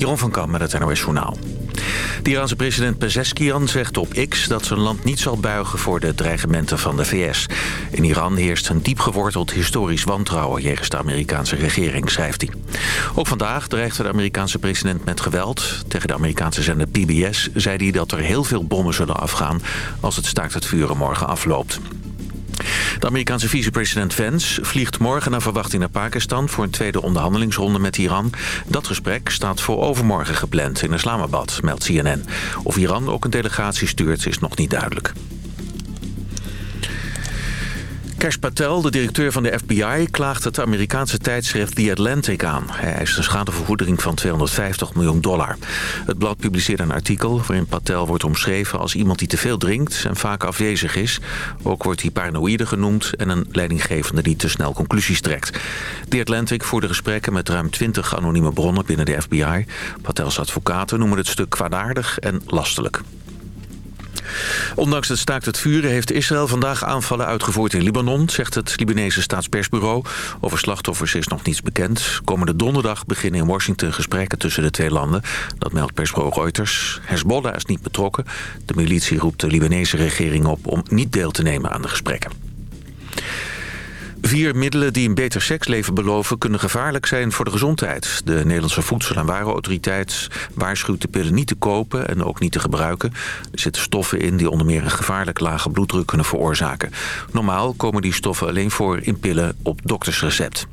Jeroen van Kam met het NOS Journaal. De Iraanse president Pezeskian zegt op X dat zijn land niet zal buigen voor de dreigementen van de VS. In Iran heerst een diep geworteld historisch wantrouwen jegens de Amerikaanse regering, schrijft hij. Ook vandaag dreigde de Amerikaanse president met geweld. Tegen de Amerikaanse zender PBS zei hij dat er heel veel bommen zullen afgaan als het staakt het vuren morgen afloopt. De Amerikaanse vicepresident Vance vliegt morgen naar verwachting naar Pakistan... voor een tweede onderhandelingsronde met Iran. Dat gesprek staat voor overmorgen gepland in Islamabad, meldt CNN. Of Iran ook een delegatie stuurt is nog niet duidelijk. Cash Patel, de directeur van de FBI, klaagt het Amerikaanse tijdschrift The Atlantic aan. Hij eist een schadevergoeding van 250 miljoen dollar. Het blad publiceert een artikel waarin Patel wordt omschreven als iemand die te veel drinkt en vaak afwezig is. Ook wordt hij paranoïde genoemd en een leidinggevende die te snel conclusies trekt. The Atlantic voerde gesprekken met ruim 20 anonieme bronnen binnen de FBI. Patels advocaten noemen het stuk kwaadaardig en lastelijk. Ondanks het staakt het vuren heeft Israël vandaag aanvallen uitgevoerd in Libanon, zegt het Libanese staatspersbureau. Over slachtoffers is nog niets bekend. Komende donderdag beginnen in Washington gesprekken tussen de twee landen. Dat meldt persbureau Reuters. Hezbollah is niet betrokken. De militie roept de Libanese regering op om niet deel te nemen aan de gesprekken. Vier middelen die een beter seksleven beloven... kunnen gevaarlijk zijn voor de gezondheid. De Nederlandse Voedsel- en Warenautoriteit waarschuwt de pillen niet te kopen... en ook niet te gebruiken. Er zitten stoffen in die onder meer een gevaarlijk lage bloeddruk kunnen veroorzaken. Normaal komen die stoffen alleen voor in pillen op doktersrecept.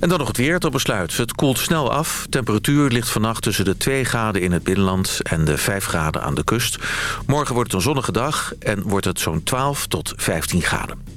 En dan nog het weer tot besluit. Het koelt snel af. Temperatuur ligt vannacht tussen de 2 graden in het binnenland en de 5 graden aan de kust. Morgen wordt het een zonnige dag en wordt het zo'n 12 tot 15 graden.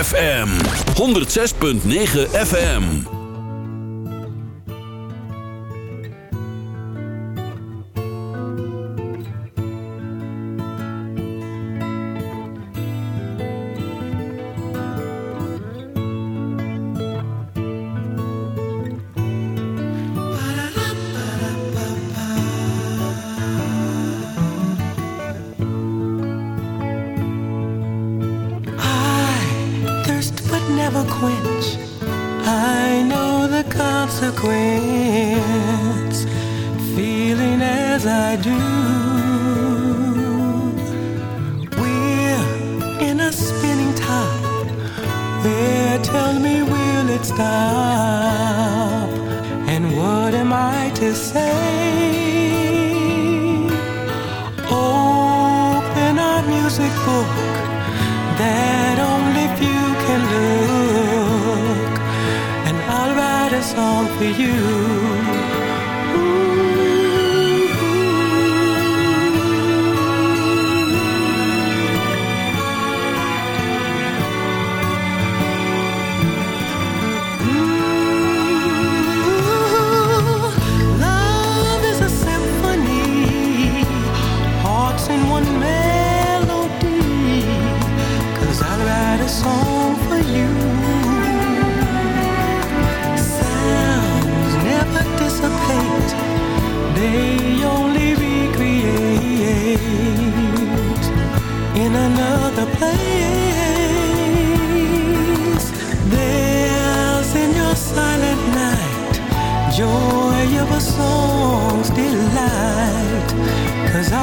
ZFM 106.9 FM. Feeling as I do. You.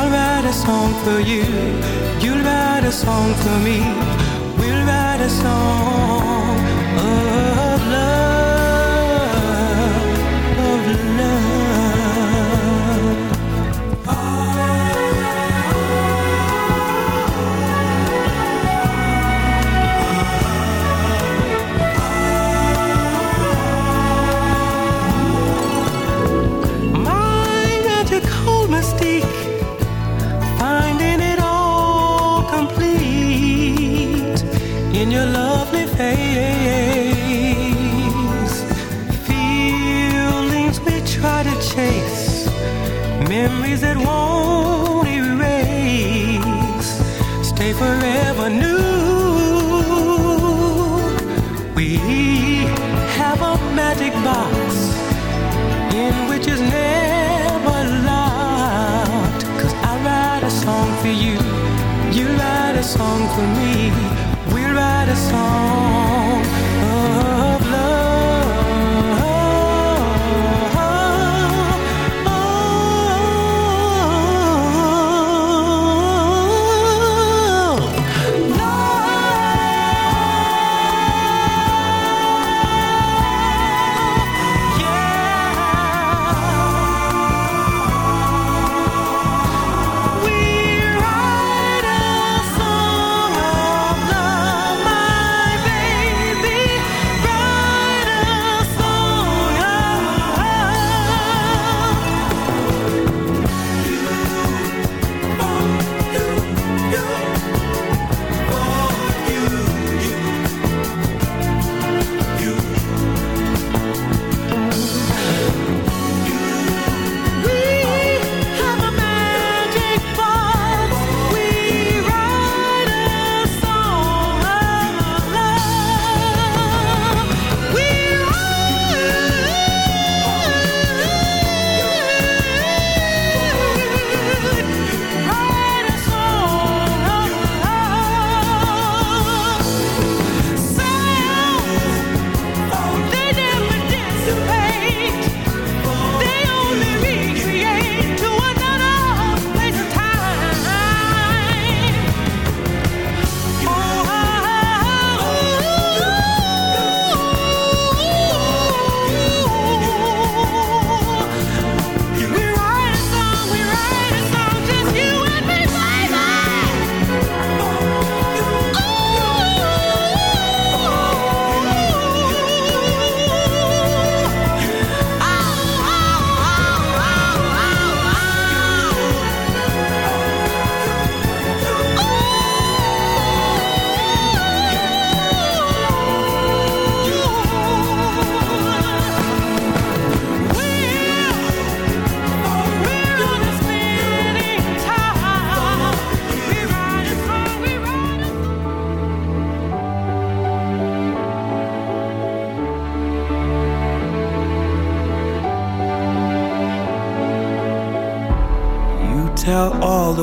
I'll write a song for you, you'll write a song for me. We'll write a song of oh, oh, oh. Memories that won't erase, stay forever new. We have a magic box in which is never locked. Cause I write a song for you, you write a song for me, we'll write a song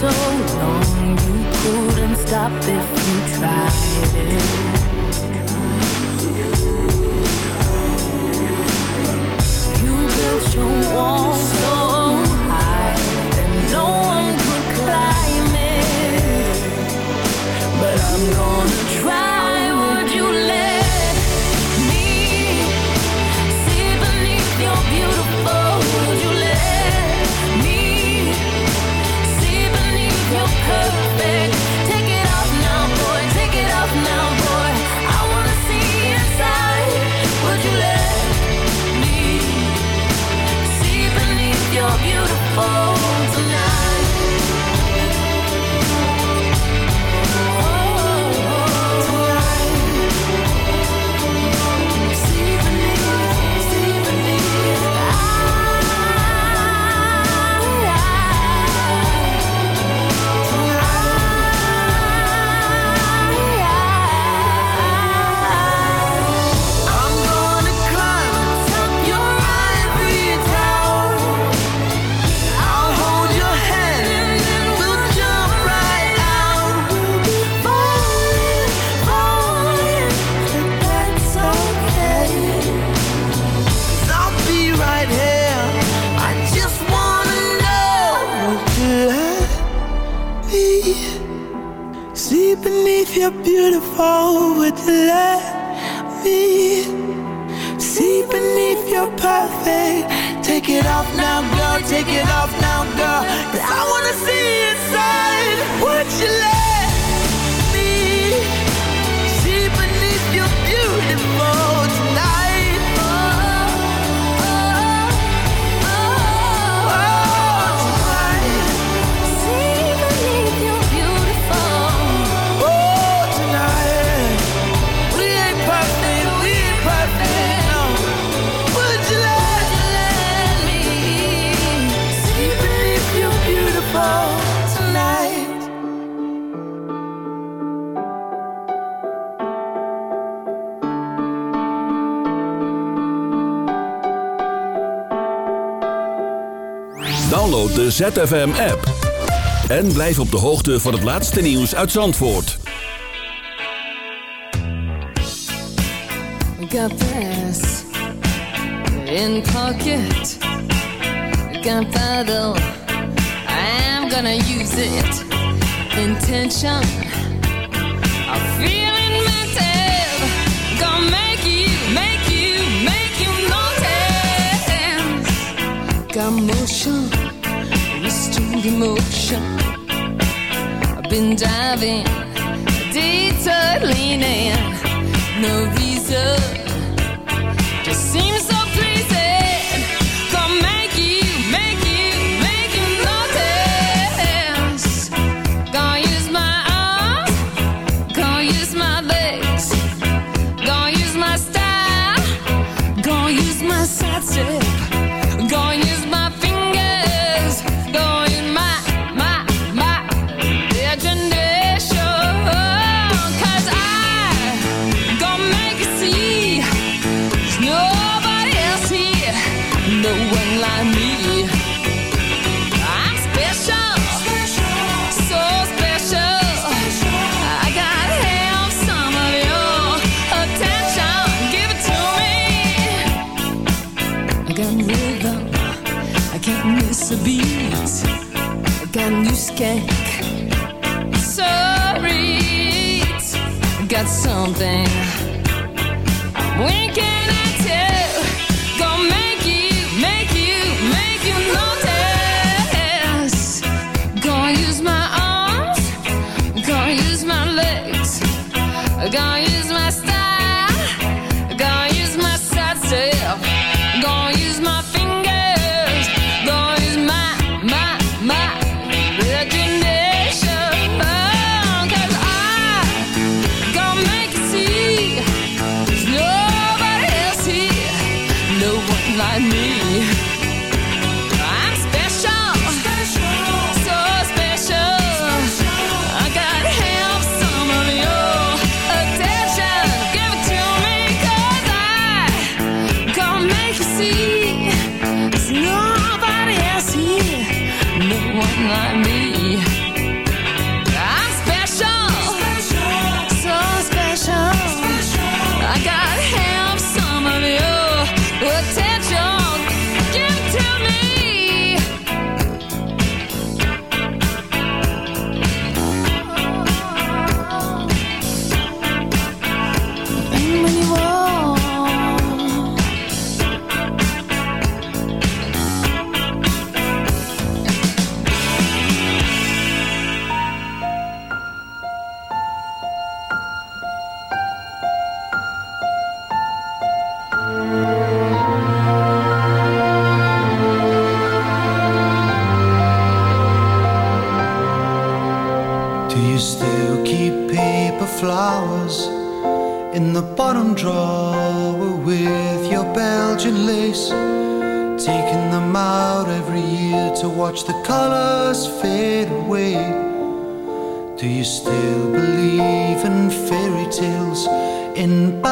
so Download de ZFM-app. En blijf op de hoogte van het laatste nieuws uit Zandvoort. Got this in pocket. Gunpowder, I'm gonna use it. Intention, I'm feeling myself. Gonna make you, make you, make you notice. Got motion. and emotion. I've been diving, detour leaning, no reason. Just seems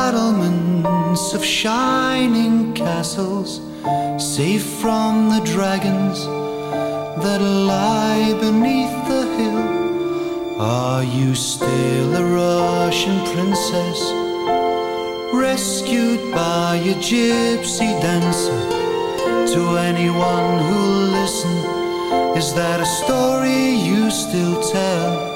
battlements of shining castles, safe from the dragons that lie beneath the hill. Are you still a Russian princess, rescued by a gypsy dancer? To anyone who'll listen, is that a story you still tell?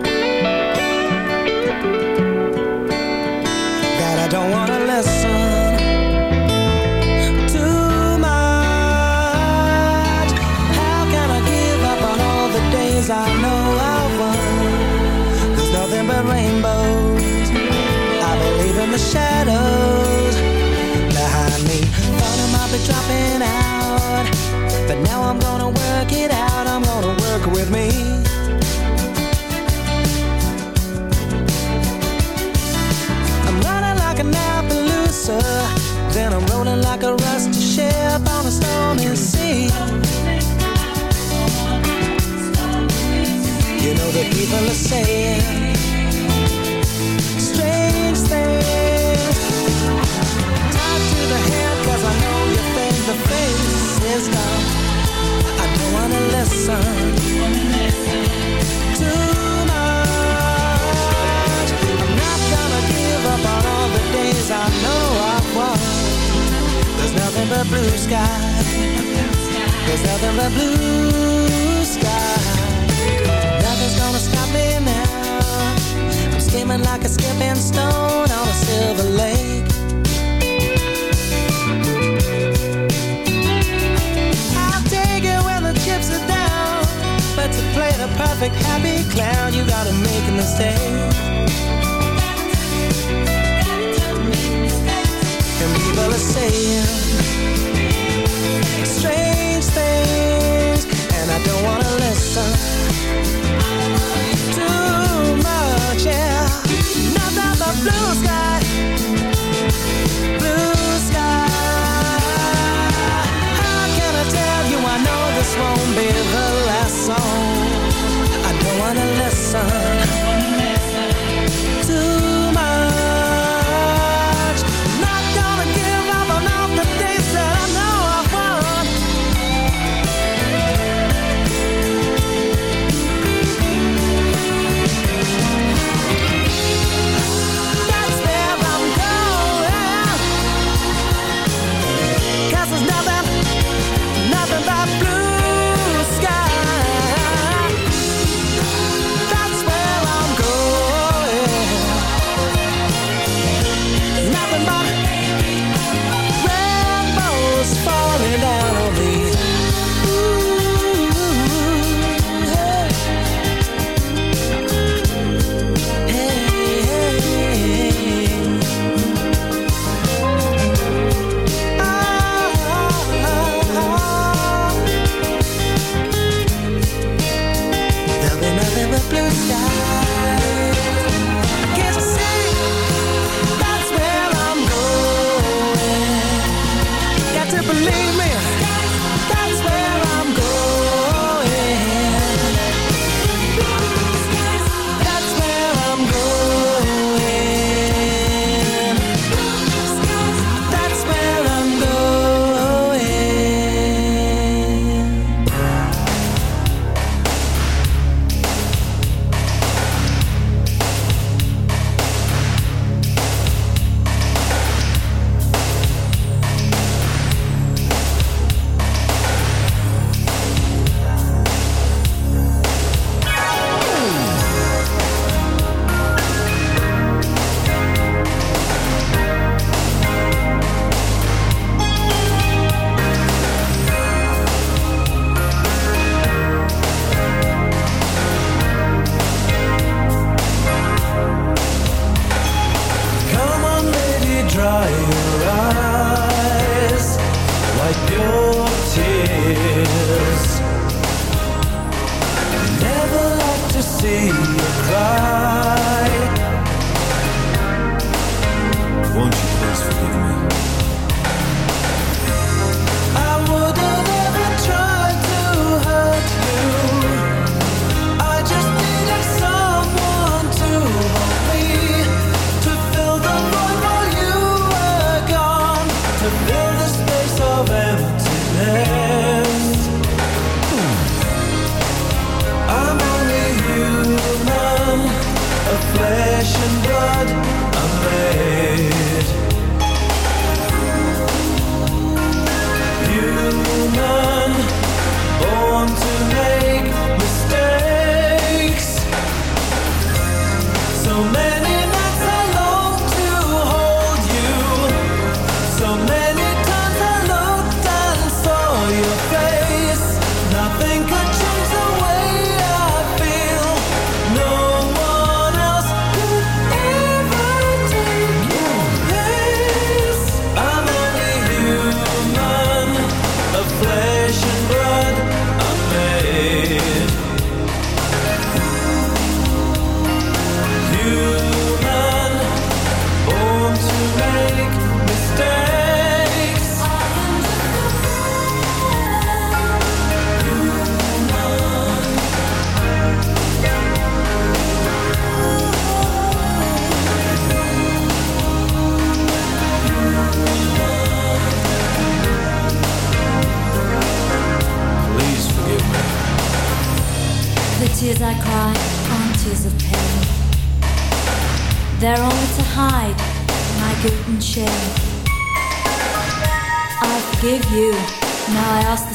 won't be the last song.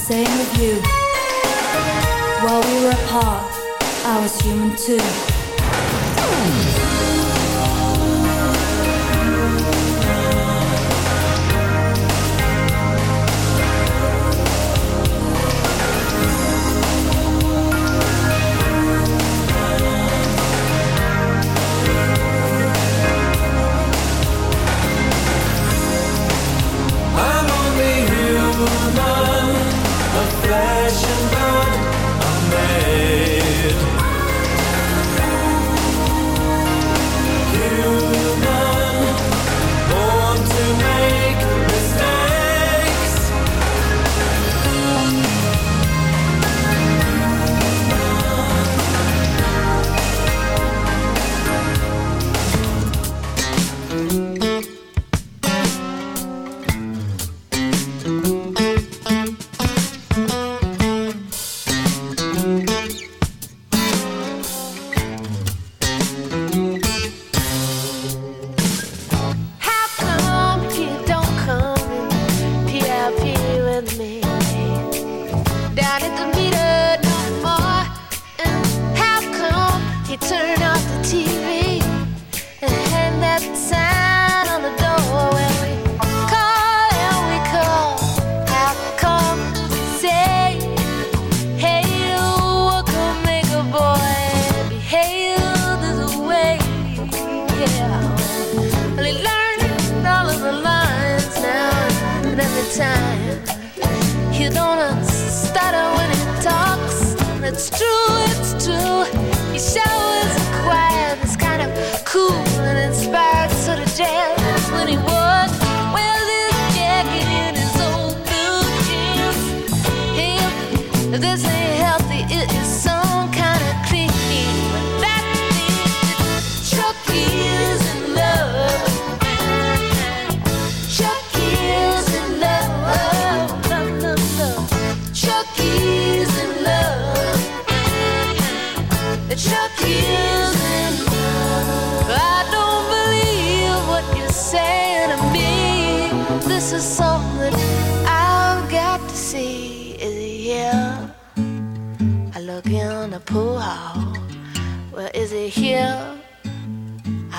same with you. While we were apart, I was human too.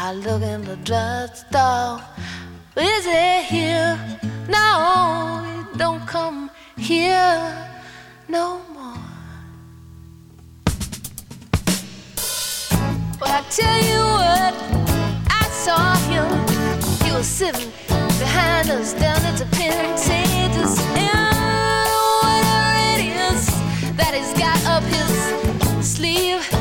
I look in the drugstore. Is it here? No, it don't come here no more. But I tell you what, I saw him. He was sitting behind us down at the Pentagons. And whatever it is that he's got up his sleeve.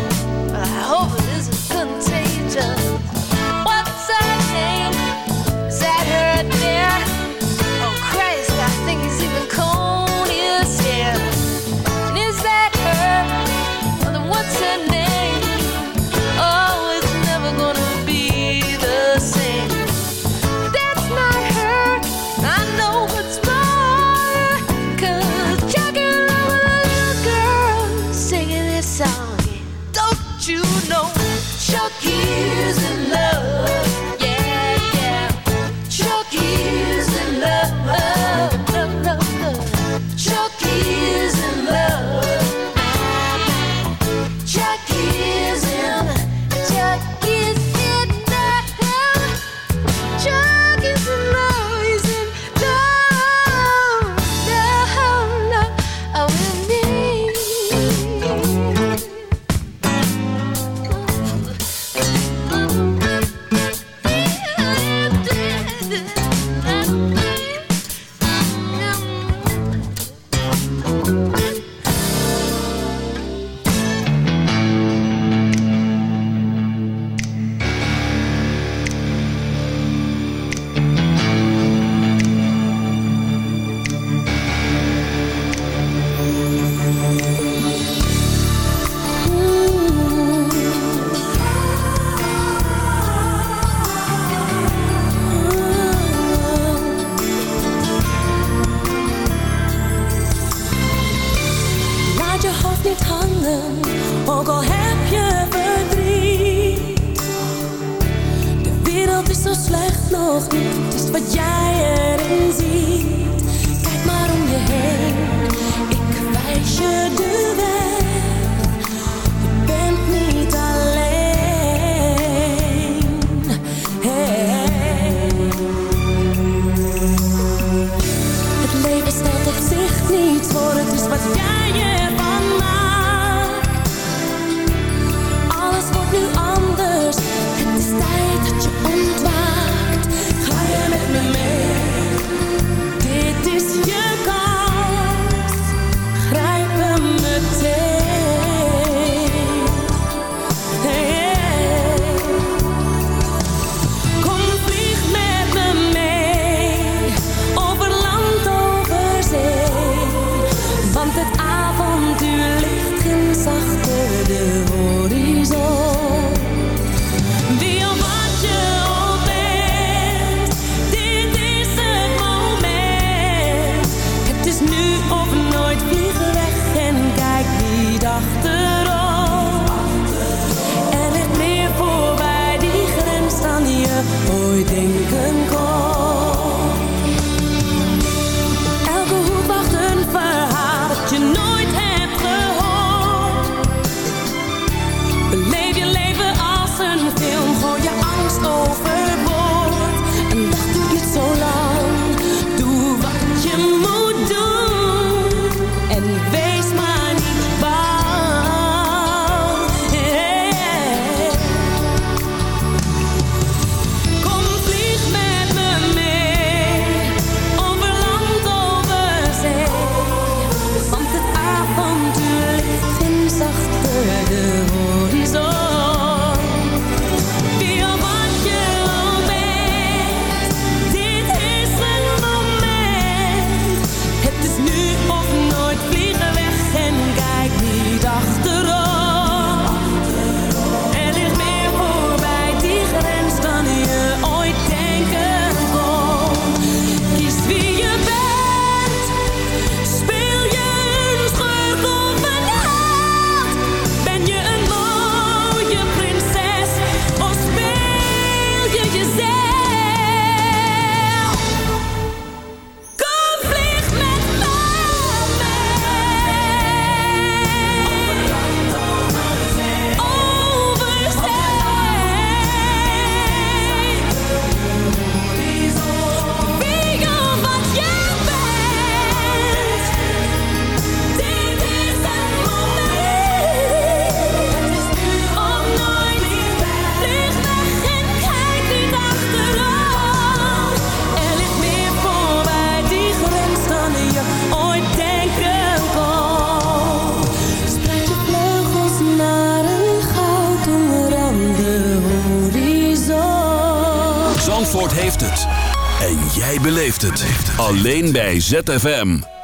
Bij ZFM.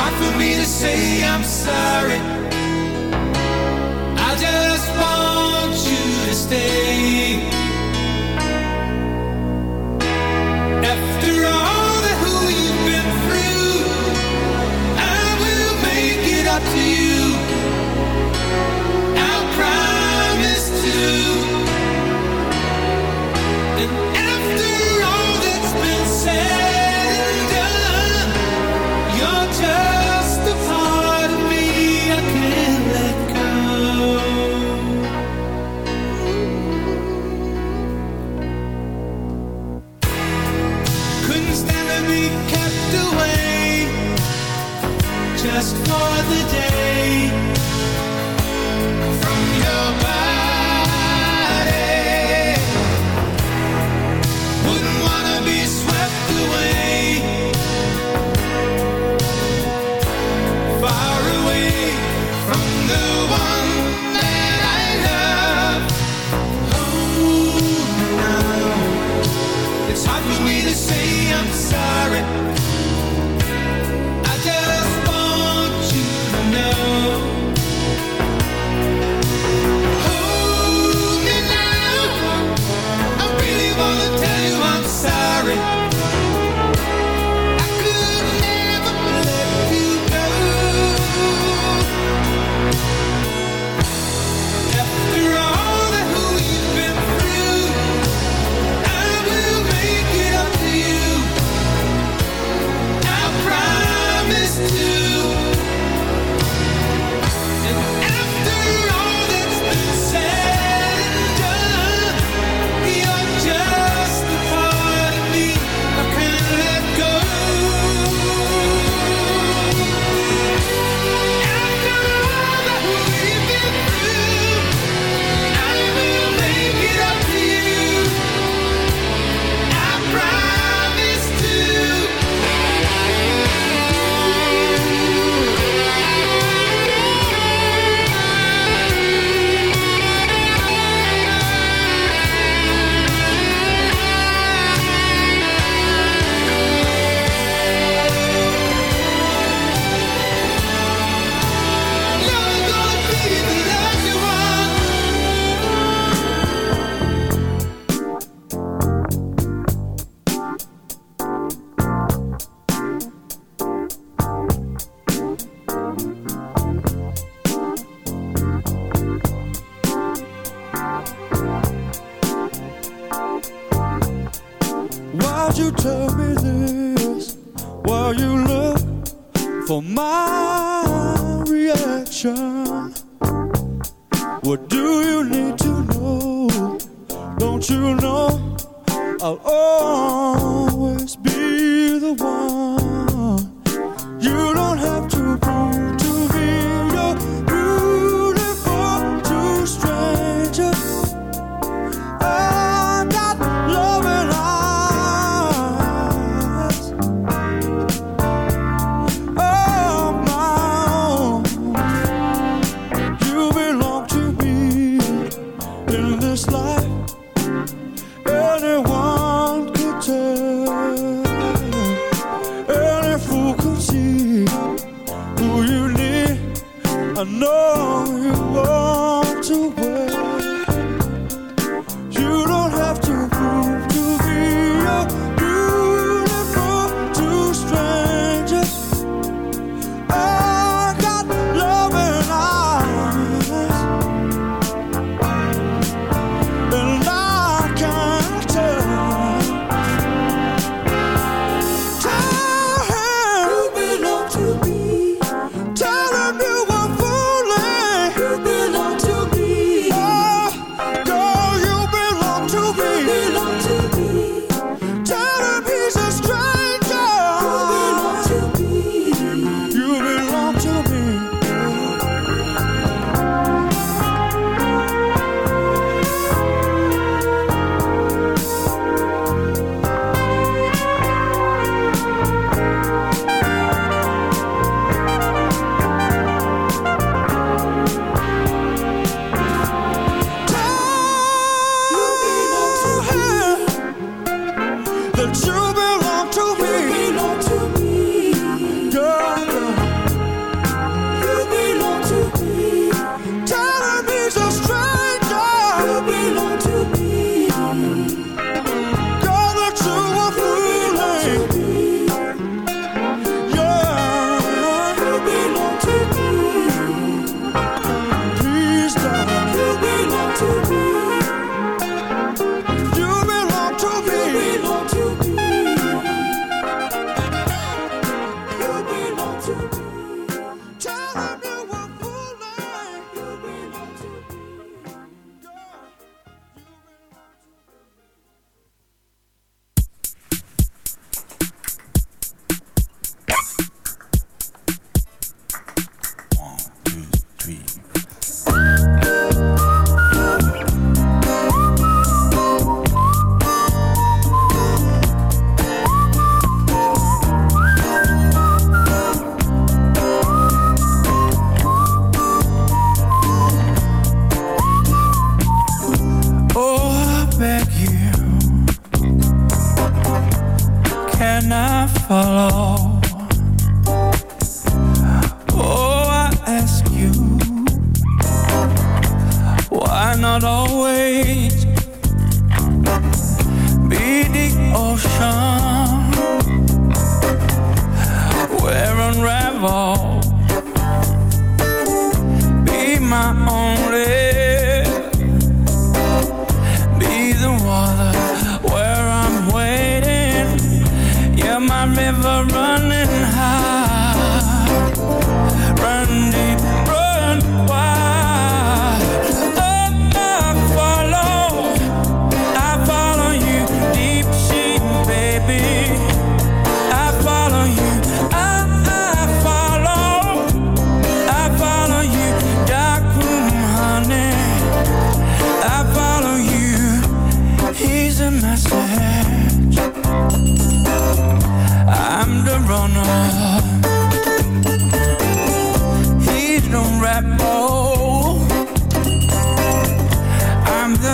Hard for me to say I'm sorry.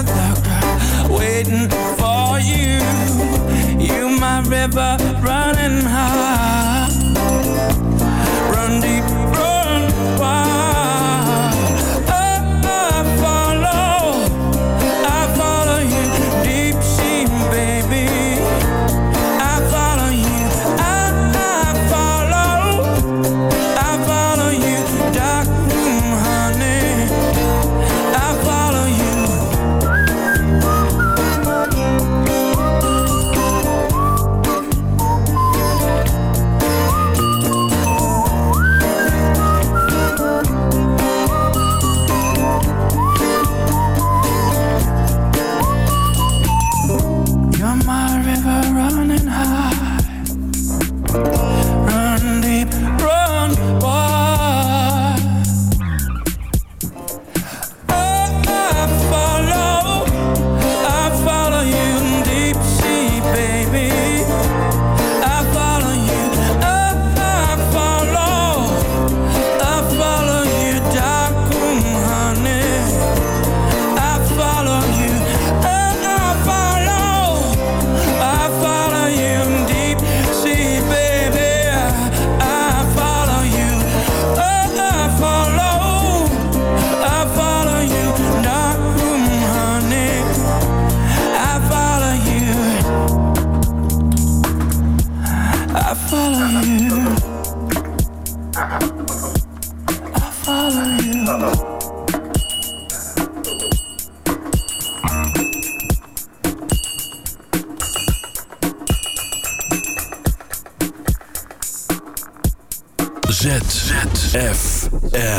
the dark waiting for you. You my river running high. ZFM.